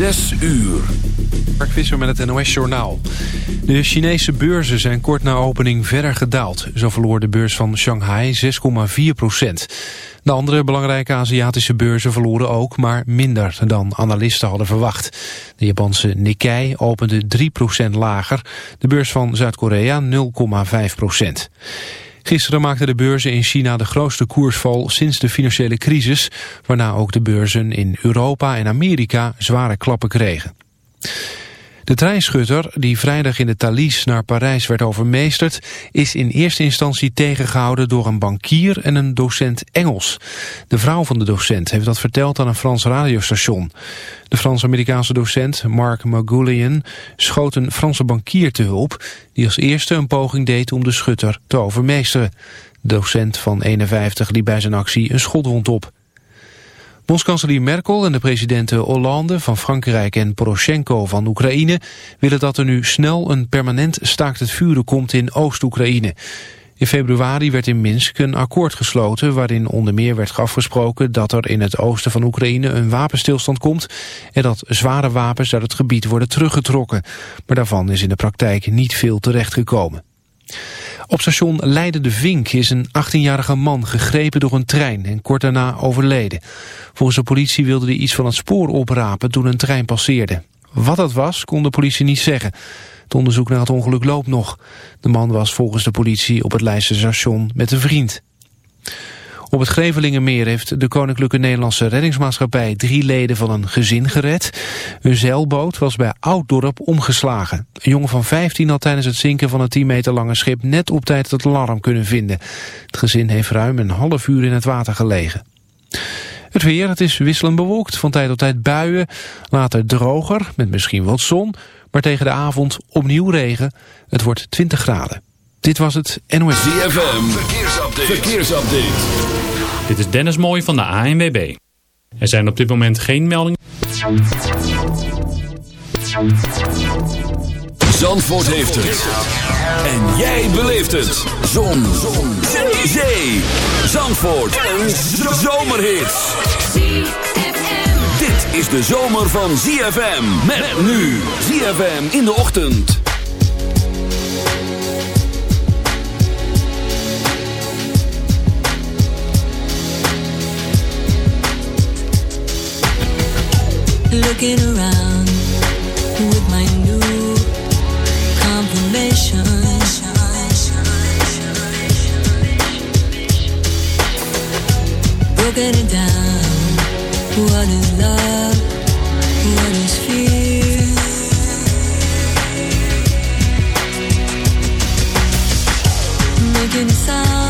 Zes uur. Mark Visser met het NOS Journaal. De Chinese beurzen zijn kort na opening verder gedaald. Zo verloor de beurs van Shanghai 6,4 procent. De andere belangrijke Aziatische beurzen verloren ook, maar minder dan analisten hadden verwacht. De Japanse Nikkei opende 3 procent lager, de beurs van Zuid-Korea 0,5 procent. Gisteren maakten de beurzen in China de grootste koersval sinds de financiële crisis, waarna ook de beurzen in Europa en Amerika zware klappen kregen. De treinschutter, die vrijdag in de Thalys naar Parijs werd overmeesterd, is in eerste instantie tegengehouden door een bankier en een docent Engels. De vrouw van de docent heeft dat verteld aan een Frans radiostation. De Frans-Amerikaanse docent Mark Magoulian schoot een Franse bankier te hulp, die als eerste een poging deed om de schutter te overmeesteren. Docent van 51 liep bij zijn actie een schotwond op. Bondskanselier Merkel en de presidenten Hollande van Frankrijk en Poroshenko van Oekraïne willen dat er nu snel een permanent staakt het vuren komt in Oost-Oekraïne. In februari werd in Minsk een akkoord gesloten waarin onder meer werd afgesproken dat er in het oosten van Oekraïne een wapenstilstand komt en dat zware wapens uit het gebied worden teruggetrokken. Maar daarvan is in de praktijk niet veel terechtgekomen. Op station Leiden de Vink is een 18-jarige man gegrepen door een trein en kort daarna overleden. Volgens de politie wilde hij iets van het spoor oprapen toen een trein passeerde. Wat dat was, kon de politie niet zeggen. Het onderzoek naar het ongeluk loopt nog. De man was volgens de politie op het Leidse station met een vriend. Op het Grevelingenmeer heeft de Koninklijke Nederlandse Reddingsmaatschappij drie leden van een gezin gered. Een zeilboot was bij Ouddorp omgeslagen. Een jongen van 15 had tijdens het zinken van een 10 meter lange schip net op tijd het alarm kunnen vinden. Het gezin heeft ruim een half uur in het water gelegen. Het weer, het is wisselend bewolkt, van tijd tot tijd buien, later droger, met misschien wat zon, maar tegen de avond opnieuw regen. Het wordt 20 graden. Dit was het NOS. ZFM, verkeersupdate. verkeersupdate. Dit is Dennis Mooij van de ANWB. Er zijn op dit moment geen meldingen. Zandvoort heeft het. En jij beleeft het. Zon. Zon. Zee. Zandvoort. Een zomerhit. Dit is de zomer van ZFM. Met nu. ZFM in de ochtend. Looking around with my new confirmation. Broken it down. What is love? What is fear? Making sound.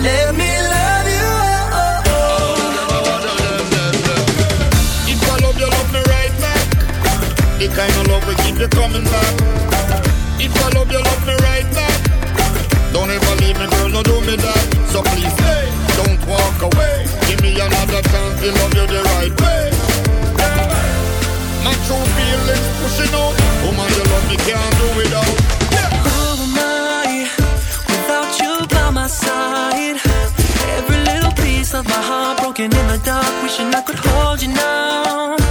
Let me love you. If I love you, love me right back. The kind of love we keep you coming back. If I love you, love me right back. Don't ever leave me, girl, no do me that. So please don't walk away. Give me another chance to love you the right way. My true feelings pushing out. Woman, you love me, can't do without. walking in the dark, wishing I could hold you now.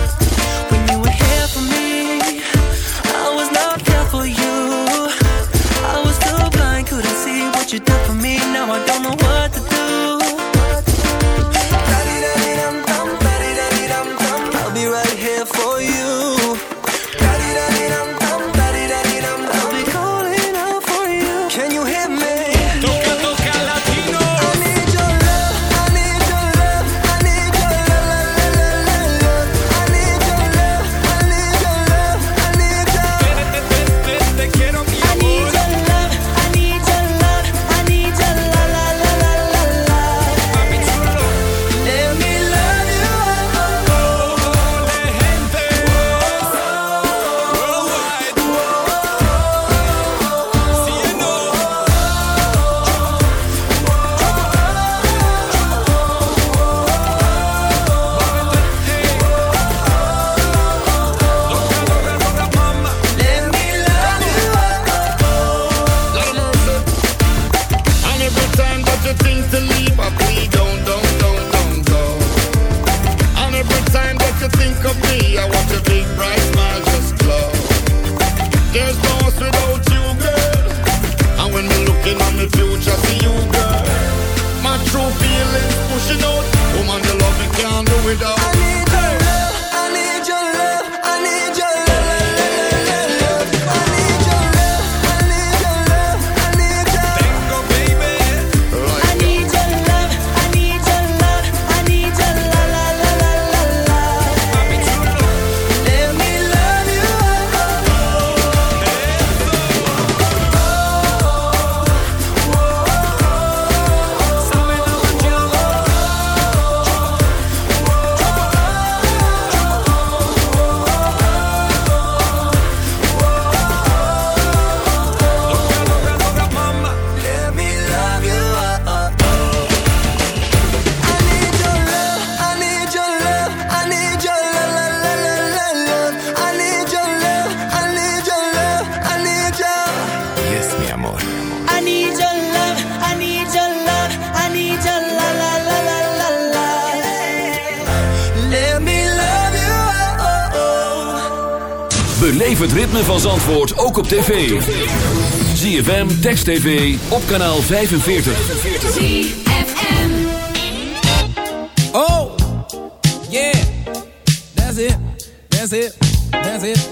tv. ZFM, Text TV, op kanaal 45. ZFM. Oh, yeah. That's it, that's it, that's it.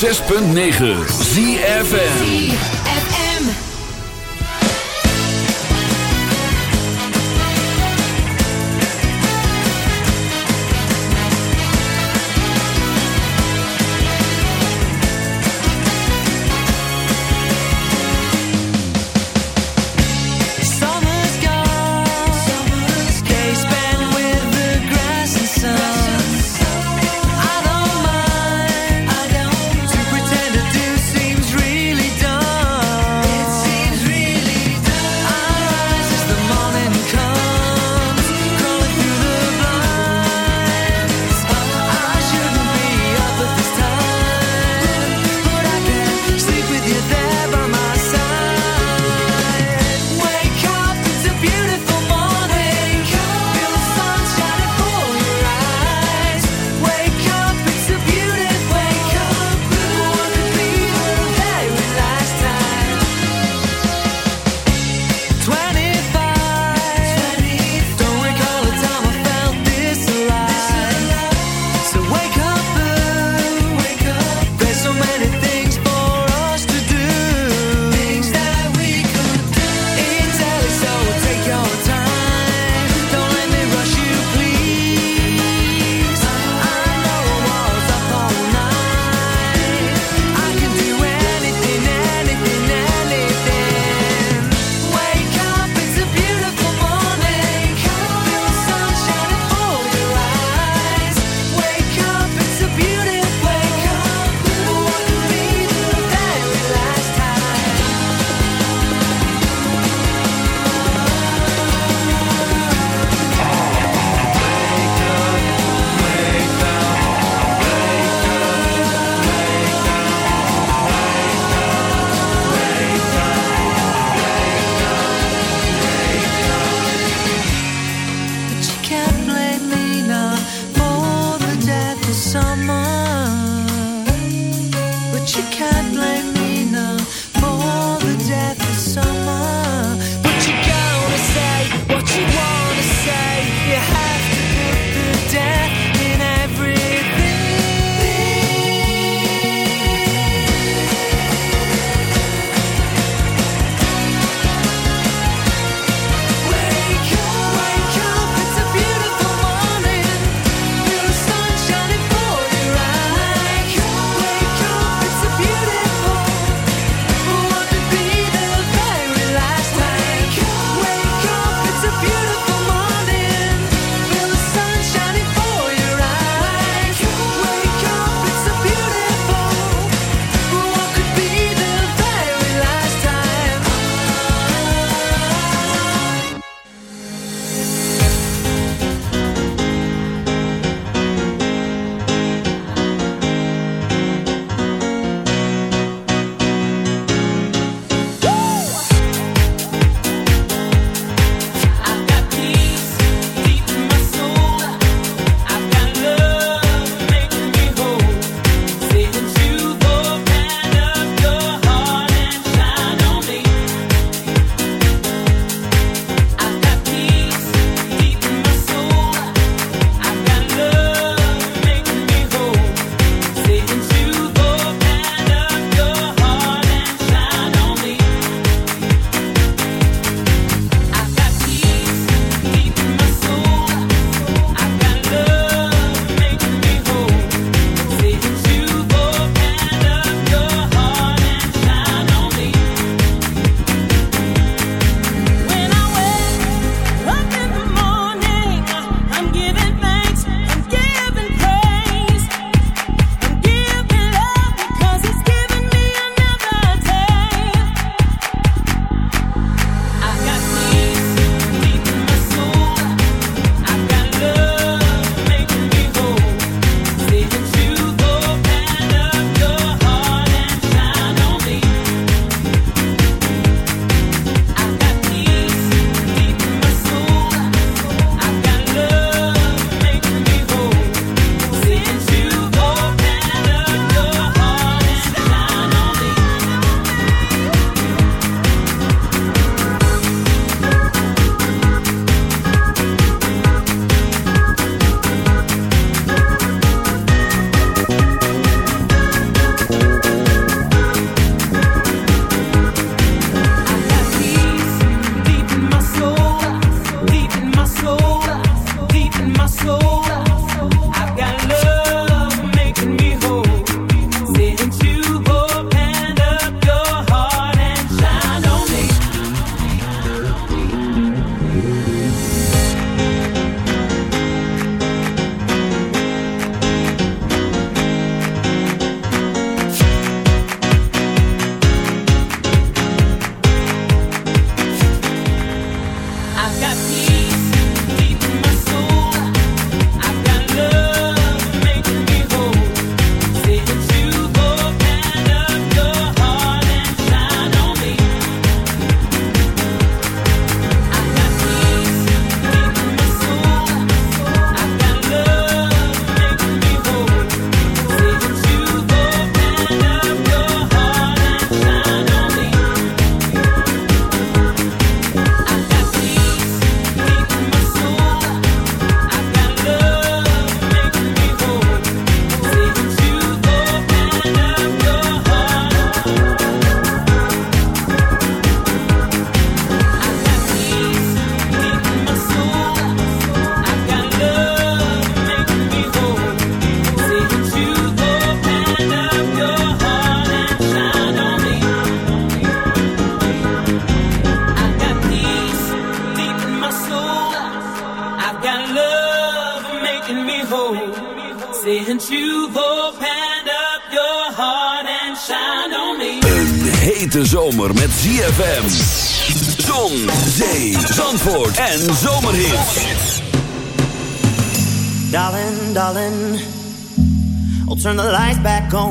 106.9 ZFM.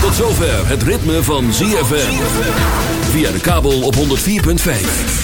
Tot zover het ritme van ZFN. Via de kabel op 104.5.